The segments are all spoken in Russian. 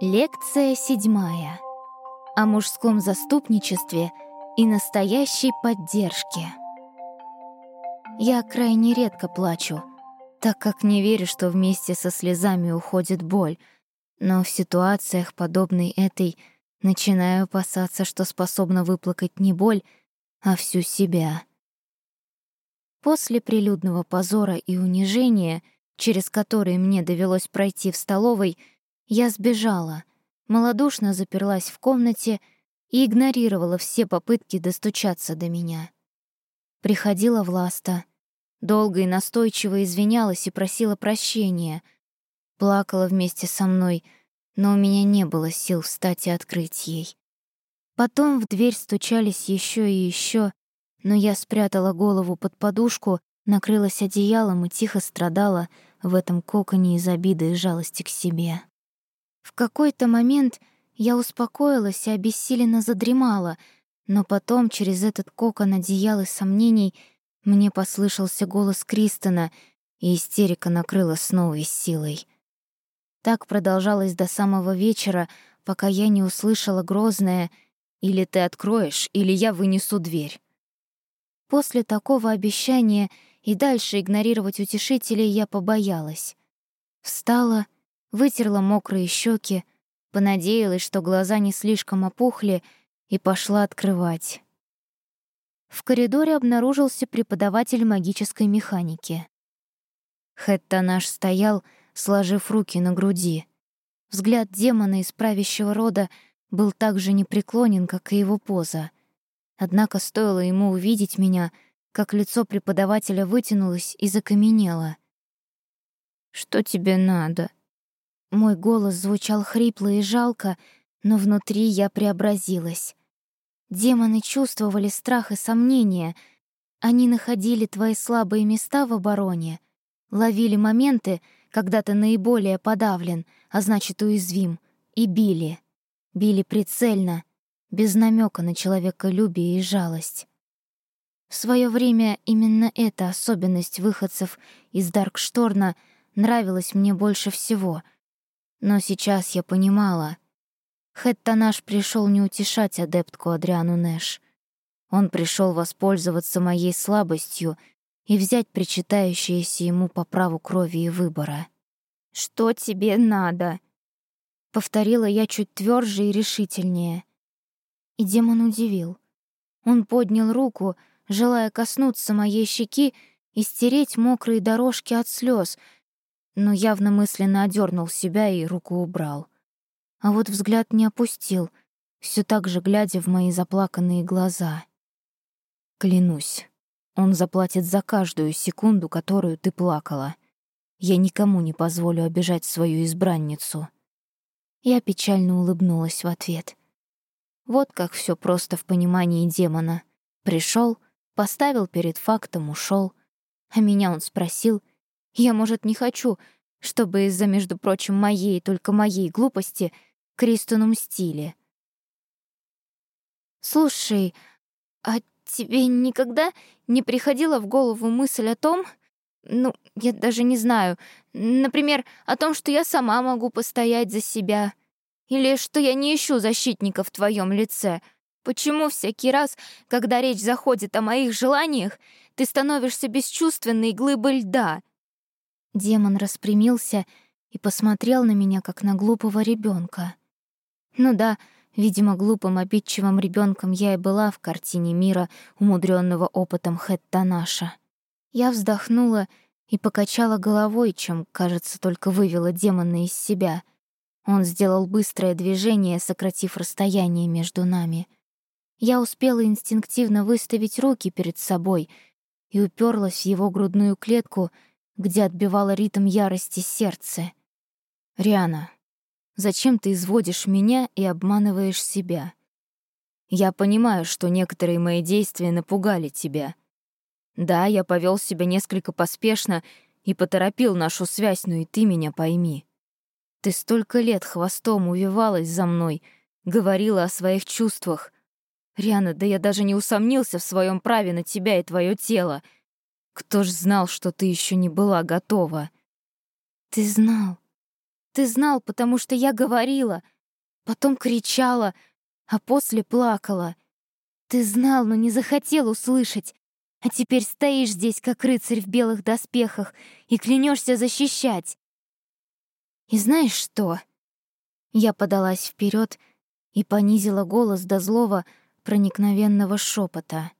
Лекция седьмая. О мужском заступничестве и настоящей поддержке. Я крайне редко плачу, так как не верю, что вместе со слезами уходит боль, но в ситуациях, подобной этой, начинаю опасаться, что способна выплакать не боль, а всю себя. После прилюдного позора и унижения, через которые мне довелось пройти в столовой, я сбежала, малодушно заперлась в комнате и игнорировала все попытки достучаться до меня. Приходила Власта, долго и настойчиво извинялась и просила прощения, плакала вместе со мной, но у меня не было сил встать и открыть ей. Потом в дверь стучались еще и еще, но я спрятала голову под подушку, накрылась одеялом и тихо страдала в этом коконе из обиды и жалости к себе. В какой-то момент я успокоилась и обессиленно задремала, но потом через этот кокон одеял и сомнений мне послышался голос Кристона, и истерика накрыла с новой силой. Так продолжалось до самого вечера, пока я не услышала грозное «Или ты откроешь, или я вынесу дверь». После такого обещания и дальше игнорировать утешителей я побоялась. Встала — вытерла мокрые щеки, понадеялась, что глаза не слишком опухли, и пошла открывать. В коридоре обнаружился преподаватель магической механики. Хэтта наш стоял, сложив руки на груди. Взгляд демона из правящего рода был так же непреклонен, как и его поза. Однако стоило ему увидеть меня, как лицо преподавателя вытянулось и закаменело. «Что тебе надо?» Мой голос звучал хрипло и жалко, но внутри я преобразилась. Демоны чувствовали страх и сомнения. Они находили твои слабые места в обороне, ловили моменты, когда ты наиболее подавлен, а значит уязвим, и били. Били прицельно, без намека на человеколюбие и жалость. В свое время именно эта особенность выходцев из Даркшторна нравилась мне больше всего — но сейчас я понимала. Хэттанаш пришел не утешать адептку Адриану Нэш. Он пришел воспользоваться моей слабостью и взять причитающееся ему по праву крови и выбора. «Что тебе надо?» — повторила я чуть тверже и решительнее. И демон удивил. Он поднял руку, желая коснуться моей щеки и стереть мокрые дорожки от слез — но явно мысленно одернул себя и руку убрал. А вот взгляд не опустил, все так же глядя в мои заплаканные глаза. Клянусь, он заплатит за каждую секунду, которую ты плакала. Я никому не позволю обижать свою избранницу. Я печально улыбнулась в ответ. Вот как все просто в понимании демона. Пришел, поставил перед фактом, ушел, а меня он спросил, я, может, не хочу, чтобы из-за, между прочим, моей, только моей глупости Кристону мстили. «Слушай, а тебе никогда не приходила в голову мысль о том, ну, я даже не знаю, например, о том, что я сама могу постоять за себя, или что я не ищу защитника в твоем лице?» Почему всякий раз, когда речь заходит о моих желаниях, ты становишься бесчувственной глыбой льда, Демон распрямился и посмотрел на меня, как на глупого ребенка. Ну да, видимо, глупым обидчивым ребенком я и была в картине мира, умудренного опытом Хэттанаша. Я вздохнула и покачала головой, чем, кажется, только вывела демона из себя. Он сделал быстрое движение, сократив расстояние между нами. Я успела инстинктивно выставить руки перед собой и уперлась в его грудную клетку — где отбивало ритм ярости сердце. «Риана, зачем ты изводишь меня и обманываешь себя? Я понимаю, что некоторые мои действия напугали тебя. Да, я повел себя несколько поспешно и поторопил нашу связь, но и ты меня пойми. Ты столько лет хвостом увивалась за мной, говорила о своих чувствах. Риана, да я даже не усомнился в своем праве на тебя и твое тело — кто ж знал, что ты еще не была готова? Ты знал. ты знал, потому что я говорила, потом кричала, а после плакала. Ты знал, но не захотел услышать. А теперь стоишь здесь, как рыцарь в белых доспехах, и клянешься защищать. И знаешь что? Я подалась вперед и понизила голос до злого, проникновенного шепота.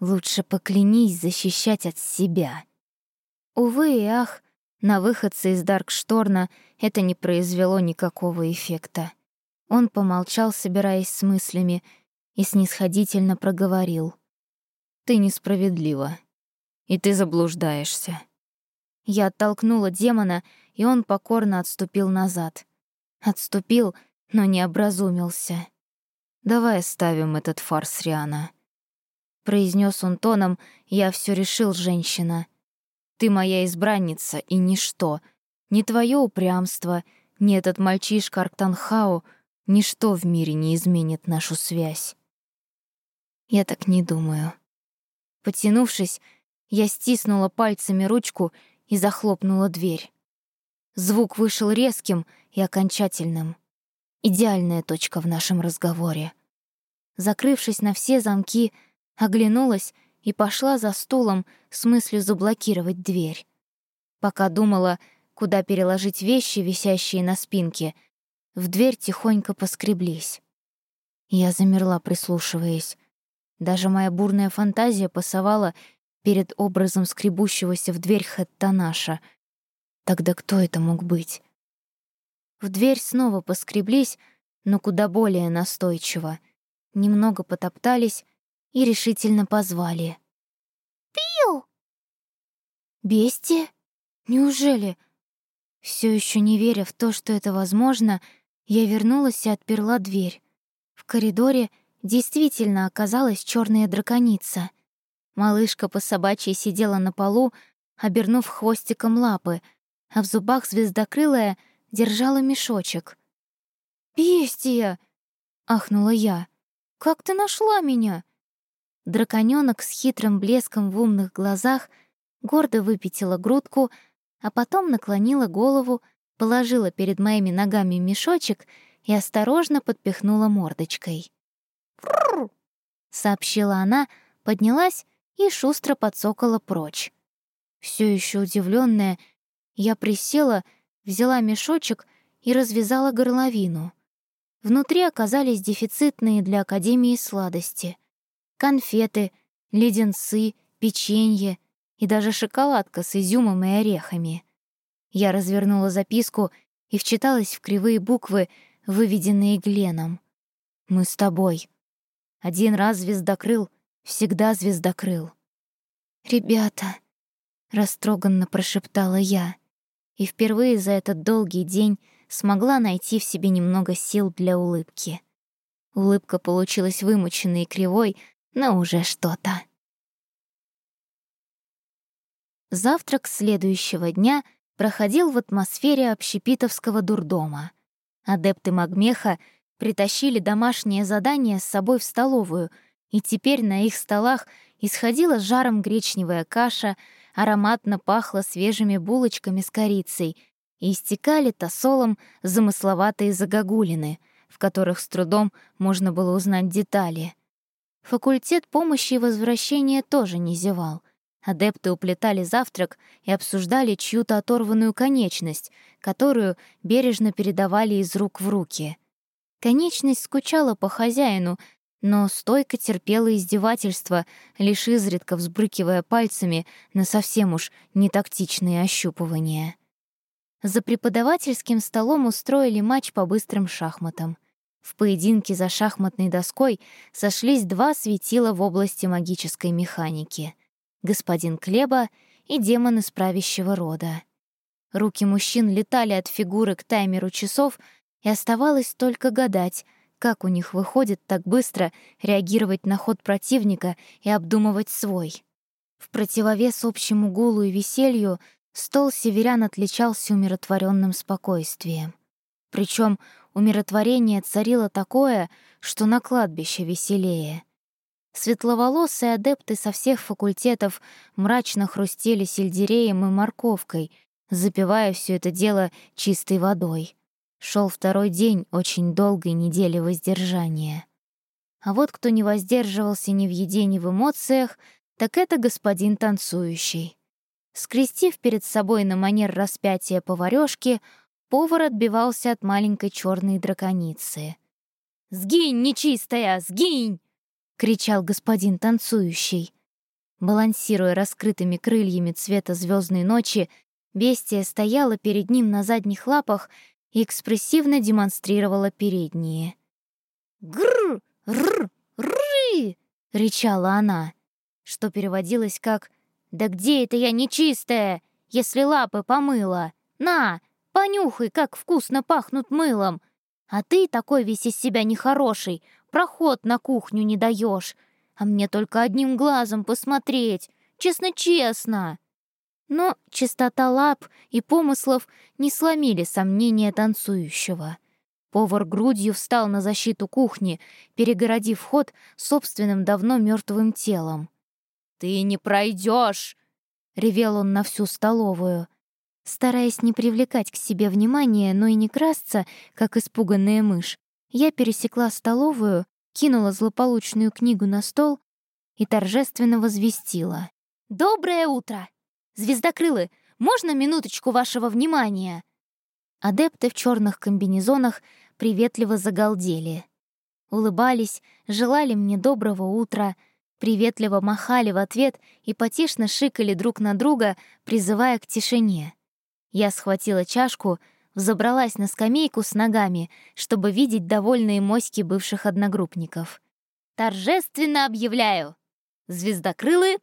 Лучше поклянись защищать от себя. Увы и ах, на выходце из Даркшторна это не произвело никакого эффекта. Он помолчал, собираясь с мыслями, и снисходительно проговорил. «Ты несправедлива, и ты заблуждаешься». Я оттолкнула демона, и он покорно отступил назад. Отступил, но не образумился. «Давай оставим этот фарс, Риана», — произнес он тоном «Я все решил, женщина». «Ты моя избранница, и ничто, ни твое упрямство, ни этот мальчишка Арктанхау, ничто в мире не изменит нашу связь». Я так не думаю. Потянувшись, я стиснула пальцами ручку и захлопнула дверь. Звук вышел резким и окончательным. Идеальная точка в нашем разговоре. Закрывшись на все замки, оглянулась и пошла за стулом с мыслью заблокировать дверь. Пока думала, куда переложить вещи, висящие на спинке, в дверь тихонько поскреблись. Я замерла, прислушиваясь. Даже моя бурная фантазия пасовала перед образом скребущегося в дверь Хэттанаша. Тогда кто это мог быть? В дверь снова поскреблись, но куда более настойчиво. Немного потоптались и решительно позвали. «Пью!» «Бестия? Неужели?» Все еще не веря в то, что это возможно, я вернулась и отперла дверь. В коридоре действительно оказалась черная драконица. Малышка по собачьей сидела на полу, обернув хвостиком лапы, а в зубах звездокрылая держала мешочек. «Бестия!» — ахнула я. «Как ты нашла меня?» Драконёнок с хитрым блеском в умных глазах гордо выпятила грудку, а потом наклонила голову, положила перед моими ногами мешочек и осторожно подпихнула мордочкой. «Фрррр!» — сообщила она, поднялась и шустро подсокала прочь. Все еще удивленная, я присела, взяла мешочек и развязала горловину. Внутри оказались дефицитные для Академии сладости. Конфеты, леденцы, печенье и даже шоколадка с изюмом и орехами. Я развернула записку и вчиталась в кривые буквы, выведенные Гленом. «Мы с тобой». Один раз звездокрыл, всегда звездокрыл. «Ребята», — растроганно прошептала я, и впервые за этот долгий день смогла найти в себе немного сил для улыбки. Улыбка получилась вымученной и кривой, но уже что-то. Завтрак следующего дня проходил в атмосфере общепитовского дурдома. Адепты Магмеха притащили домашнее задание с собой в столовую, и теперь на их столах исходила жаром гречневая каша, ароматно пахло свежими булочками с корицей и истекали тосолом замысловатые загогулины, в которых с трудом можно было узнать детали. Факультет помощи и возвращения тоже не зевал. Адепты уплетали завтрак и обсуждали чью-то оторванную конечность, которую бережно передавали из рук в руки — Конечность скучала по хозяину, но стойко терпела издевательства, лишь изредка взбрыкивая пальцами на совсем уж нетактичные ощупывания. За преподавательским столом устроили матч по быстрым шахматам. В поединке за шахматной доской сошлись два светила в области магической механики — господин Клеба и демон из правящего рода. Руки мужчин летали от фигуры к таймеру часов — и оставалось только гадать, как у них выходит так быстро реагировать на ход противника и обдумывать свой. В противовес общему гулу и веселью стол северян отличался умиротворенным спокойствием. Причем умиротворение царило такое, что на кладбище веселее. Светловолосые адепты со всех факультетов мрачно хрустели сельдереем и морковкой, запивая все это дело чистой водой. Шел второй день очень долгой недели воздержания. А вот кто не воздерживался ни в еде, ни в эмоциях, так это господин танцующий. Скрестив перед собой на манер распятия поварёшки, повар отбивался от маленькой черной драконицы. «Сгинь, нечистая, сгинь!» — кричал господин танцующий. Балансируя раскрытыми крыльями цвета звездной ночи, бестия стояла перед ним на задних лапах и экспрессивно демонстрировала передние. «Гррр! Рррр! Ррры!» — рычала она, что переводилось как «Да где это я нечистая, если лапы помыла? На, понюхай, как вкусно пахнут мылом! А ты такой весь из себя нехороший, проход на кухню не даешь, а мне только одним глазом посмотреть, честно-честно!» Но чистота лап и помыслов не сломили сомнения танцующего. Повар грудью встал на защиту кухни, перегородив вход собственным давно мертвым телом. «Ты не пройдешь!» — ревел он на всю столовую. Стараясь не привлекать к себе внимания, но и не красться, как испуганная мышь, я пересекла столовую, кинула злополучную книгу на стол и торжественно возвестила. «Доброе утро! Звездокрылы, можно минуточку вашего внимания?» Адепты в черных комбинезонах приветливо загалдели. Улыбались, желали мне доброго утра — приветливо махали в ответ и потешно шикали друг на друга, призывая к тишине. Я схватила чашку, взобралась на скамейку с ногами, чтобы видеть довольные моськи бывших одногруппников. «Торжественно объявляю! Звездокрылы,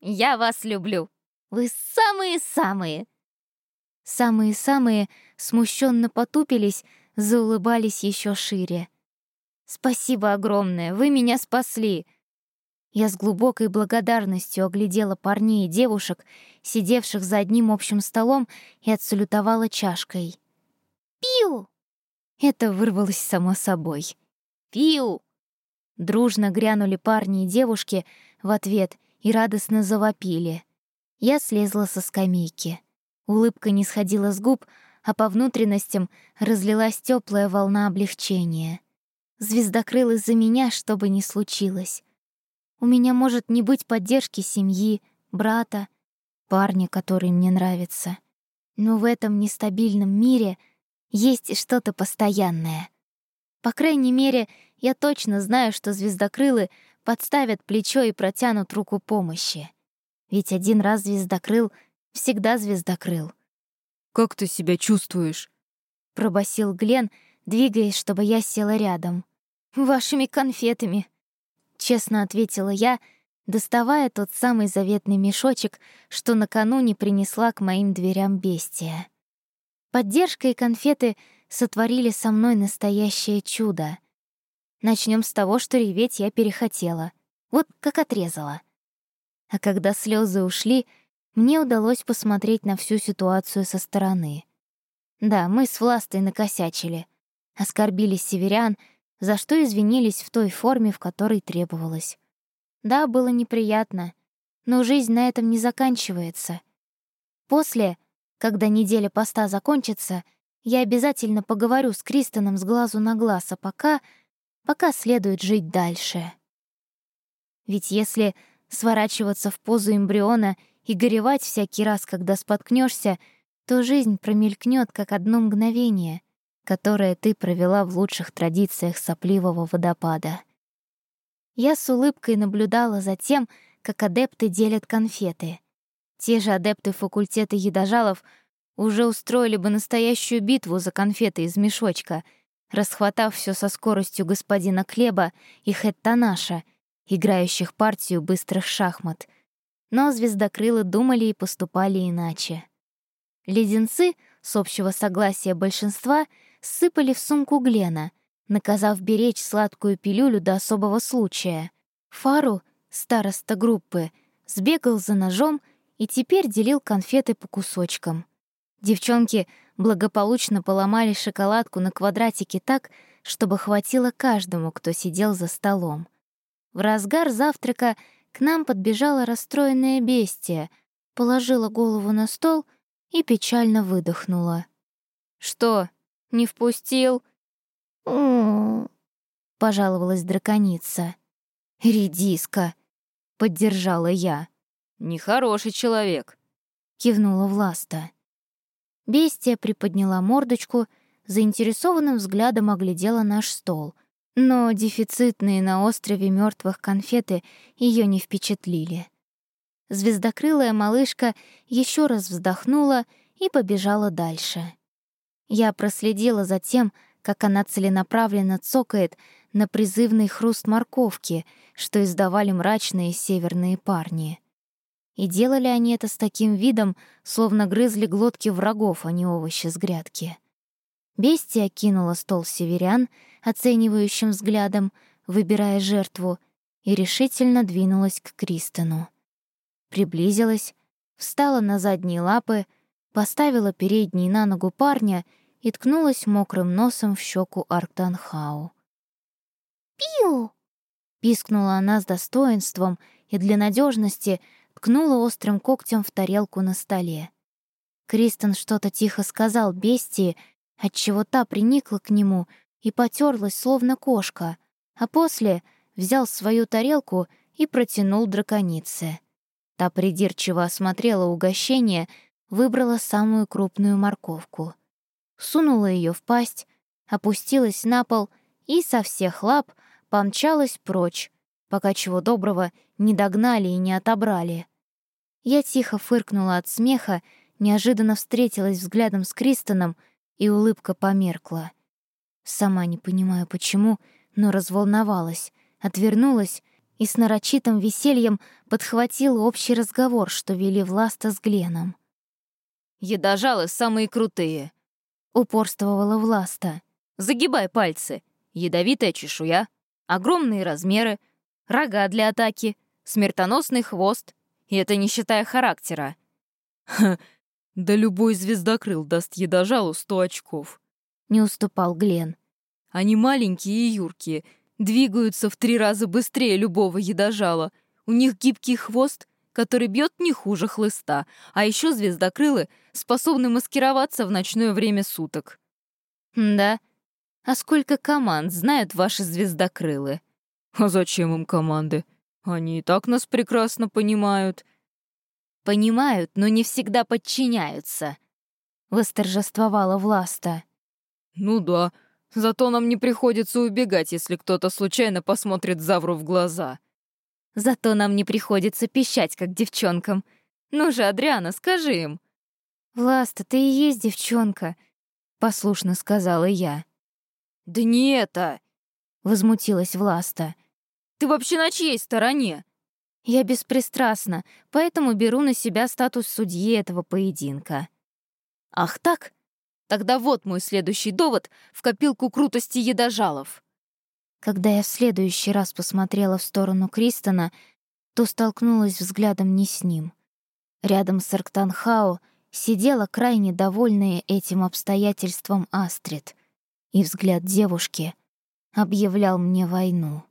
я вас люблю! Вы самые-самые!» Самые-самые смущенно потупились, заулыбались еще шире. «Спасибо огромное, вы меня спасли!» Я с глубокой благодарностью оглядела парней и девушек, сидевших за одним общим столом, и отсалютовала чашкой. «Пиу!» Это вырвалось само собой. «Пиу!» Дружно грянули парни и девушки в ответ и радостно завопили. Я слезла со скамейки. Улыбка не сходила с губ, а по внутренностям разлилась теплая волна облегчения. Звездокрыл из-за меня, что бы ни случилось. У меня может не быть поддержки семьи, брата, парня, который мне нравится. Но в этом нестабильном мире есть что-то постоянное. По крайней мере, я точно знаю, что звездокрылы подставят плечо и протянут руку помощи. Ведь один раз звездокрыл всегда звездокрыл. «Как ты себя чувствуешь?» — пробасил Глен, двигаясь, чтобы я села рядом. «Вашими конфетами», — честно ответила я, доставая тот самый заветный мешочек, что накануне принесла к моим дверям бестия. Поддержка и конфеты сотворили со мной настоящее чудо. Начнем с того, что реветь я перехотела. Вот как отрезала. А когда слезы ушли, мне удалось посмотреть на всю ситуацию со стороны. Да, мы с Властой накосячили. Оскорбили северян — за что извинились в той форме, в которой требовалось. Да, было неприятно, но жизнь на этом не заканчивается. После, когда неделя поста закончится, я обязательно поговорю с Кристоном с глазу на глаз, а пока... пока следует жить дальше. Ведь если сворачиваться в позу эмбриона и горевать всякий раз, когда споткнешься, то жизнь промелькнет как одно мгновение, которое ты провела в лучших традициях сопливого водопада. Я с улыбкой наблюдала за тем, как адепты делят конфеты. Те же адепты факультета едожалов уже устроили бы настоящую битву за конфеты из мешочка, расхватав все со скоростью господина Клеба и Хэттанаша, играющих партию быстрых шахмат. Но звездокрылы думали и поступали иначе. Леденцы, с общего согласия большинства, — сыпали в сумку Глена, наказав беречь сладкую пилюлю до особого случая. Фару, староста группы, сбегал за ножом и теперь делил конфеты по кусочкам. Девчонки благополучно поломали шоколадку на квадратике так, чтобы хватило каждому, кто сидел за столом. В разгар завтрака к нам подбежала расстроенная бестия, положила голову на стол и печально выдохнула. «Что, не впустил?» М, пожаловалась драконица. «Редиска!» — поддержала я. Нехороший человек. Кивнула Власта. Бестия приподняла мордочку, заинтересованным взглядом оглядела наш стол, но дефицитные на острове мертвых конфеты ее не впечатлили. Звездокрылая малышка еще раз вздохнула и побежала дальше. Я проследила за тем, как она целенаправленно цокает на призывный хруст морковки, что издавали мрачные северные парни. И делали они это с таким видом, словно грызли глотки врагов, а не овощи с грядки. Бестия кинула стол северян, оценивающим взглядом, выбирая жертву, и решительно двинулась к Кристену. Приблизилась, встала на задние лапы, поставила передний на ногу парня и ткнулась мокрым носом в щеку Арктанхау. Пиу! Пискнула она с достоинством и для надежности ткнула острым когтем в тарелку на столе. Кристен что-то тихо сказал бестии, отчего та приникла к нему и потерлась, словно кошка, а после взял свою тарелку и протянул драконице. Та придирчиво осмотрела угощение, выбрала самую крупную морковку — сунула ее в пасть, опустилась на пол и со всех лап помчалась прочь, пока чего доброго не догнали и не отобрали. Я тихо фыркнула от смеха, неожиданно встретилась взглядом с Кристоном, и улыбка померкла. Сама не понимаю почему, но разволновалась, отвернулась и с нарочитым весельем подхватила общий разговор, что вели Власта с Гленом. Едожалы самые крутые упорствовала Власта. Загибай пальцы. Ядовитая чешуя, огромные размеры, рога для атаки, смертоносный хвост. И это не считая характера. Ха, да любой звездокрыл даст едожалу сто очков. Не уступал Глен. Они маленькие и юркие, двигаются в три раза быстрее любого едожала. У них гибкий хвост, который бьет не хуже хлыста, а еще звездокрылы способны маскироваться в ночное время суток. Да? А сколько команд знают ваши звездокрылы? А зачем им команды? Они и так нас прекрасно понимают. Понимают, но не всегда подчиняются. Восторжествовала Власта. Ну да, зато нам не приходится убегать, если кто-то случайно посмотрит Завру в глаза. Зато нам не приходится пищать, как девчонкам. Ну же, Адриана, скажи им». «Власта, ты и есть девчонка», — послушно сказала я. «Да не это!» — возмутилась Власта. «Ты вообще на чьей стороне?» «Я беспристрастна, поэтому беру на себя статус судьи этого поединка». «Ах так? Тогда вот мой следующий довод в копилку крутости едожалов». Когда я в следующий раз посмотрела в сторону Кристона, то столкнулась взглядом не с ним. Рядом с Арктанхау сидела крайне довольная этим обстоятельством Астрид, и взгляд девушки объявлял мне войну.